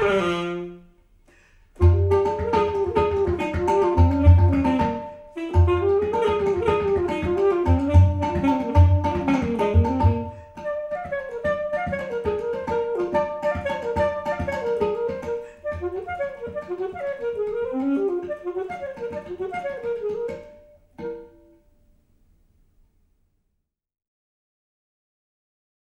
Mm-hmm.